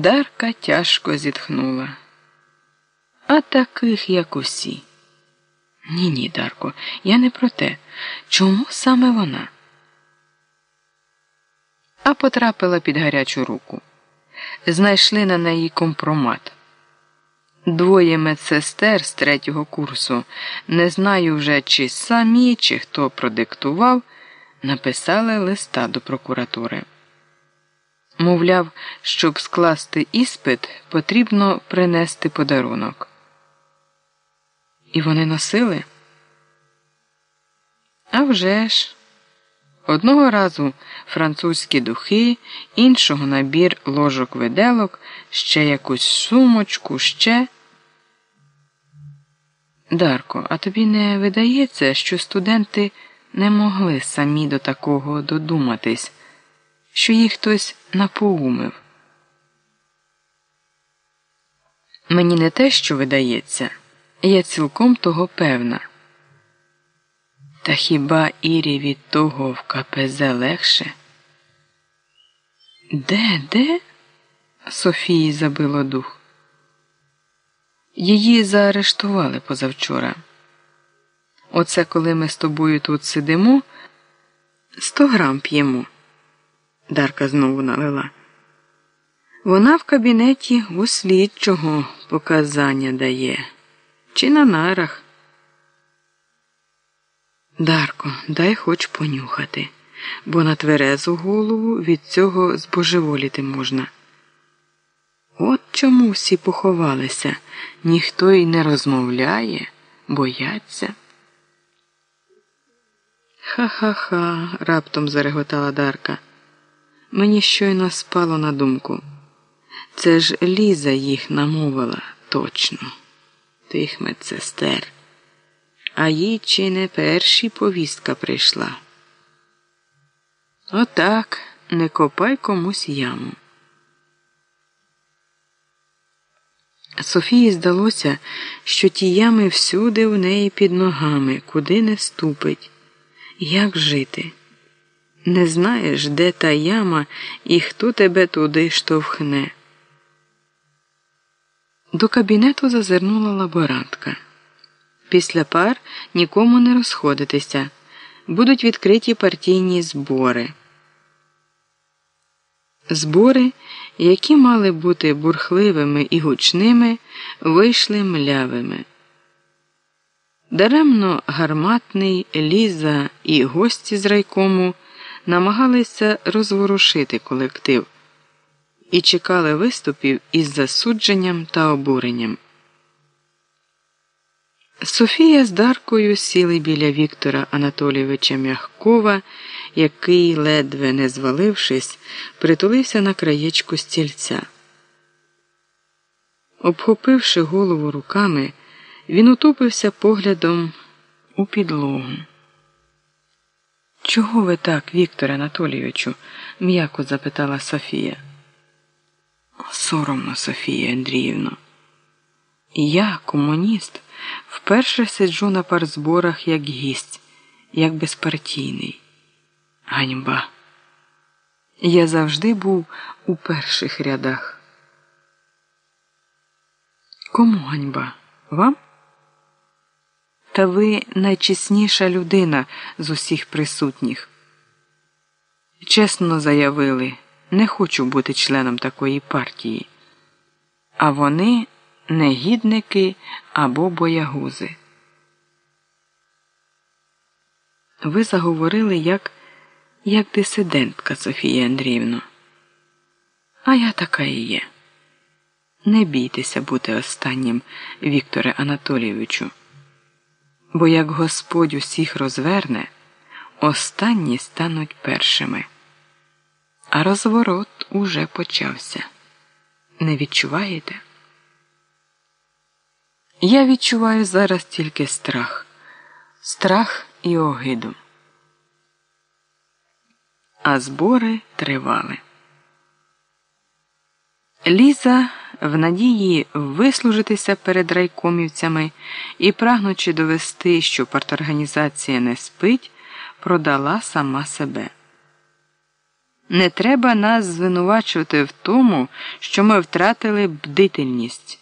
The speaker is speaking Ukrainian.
Дарка тяжко зітхнула. А таких, як усі. Ні, ні, Дарко, я не про те. Чому саме вона? А потрапила під гарячу руку. Знайшли на неї компромат. Двоє медсестер з третього курсу, не знаю вже, чи самі, чи хто продиктував, написали листа до прокуратури. Мовляв, щоб скласти іспит, потрібно принести подарунок. І вони носили? А вже ж. Одного разу французькі духи, іншого набір ложок виделок, ще якусь сумочку, ще. Дарко, а тобі не видається, що студенти не могли самі до такого додуматись, що їх хтось напоумив? Мені не те, що видається, я цілком того певна. Та хіба Ірі від того в КПЗ легше? Де, де? Софії забило дух. Її заарештували позавчора. Оце коли ми з тобою тут сидимо, сто грам п'ємо. Дарка знову налила. Вона в кабінеті у слідчого показання дає, чи на нарах. Дарко, дай хоч понюхати, бо на тверезу голову від цього збожеволіти можна. От чому всі поховалися, ніхто й не розмовляє, бояться. Ха-ха-ха, раптом зареготала Дарка. Мені щойно спало на думку. Це ж Ліза їх намовила точно, тих медсестер а їй чи не перші повістка прийшла. Отак не копай комусь яму. Софії здалося, що ті ями всюди в неї під ногами, куди не ступить. Як жити? Не знаєш, де та яма і хто тебе туди штовхне. До кабінету зазирнула лаборантка. Після пар нікому не розходитися. Будуть відкриті партійні збори. Збори, які мали бути бурхливими і гучними, вийшли млявими. Даремно гарматний Ліза і гості з райкому намагалися розворушити колектив і чекали виступів із засудженням та обуренням. Софія з Даркою сіли біля Віктора Анатолійовича Мягкова, який, ледве не звалившись, притулився на краєчку стільця. Обхопивши голову руками, він утупився поглядом у підлогу. Чого ви так, Віктор Анатолійовичу? м'яко запитала Софія. Соромно, Софія Андріївно. Я, комуніст. Вперше сиджу на партзборах як гість, як безпартійний. Ганьба. Я завжди був у перших рядах. Кому ганьба? Вам? Та ви найчесніша людина з усіх присутніх. Чесно заявили, не хочу бути членом такої партії. А вони негідники або боягузи. Ви заговорили як як дисидентка Софія Андріївна. А я така і є. Не бійтеся бути останнім, Вікторе Анатолійовичу, бо як Господь усіх розверне, останні стануть першими. А розворот уже почався. Не відчуваєте? Я відчуваю зараз тільки страх, страх і огиду. А збори тривали. Ліза, в надії вислужитися перед райкомівцями і, прагнучи довести, що парторганізація не спить, продала сама себе. Не треба нас звинувачувати в тому, що ми втратили бдительність.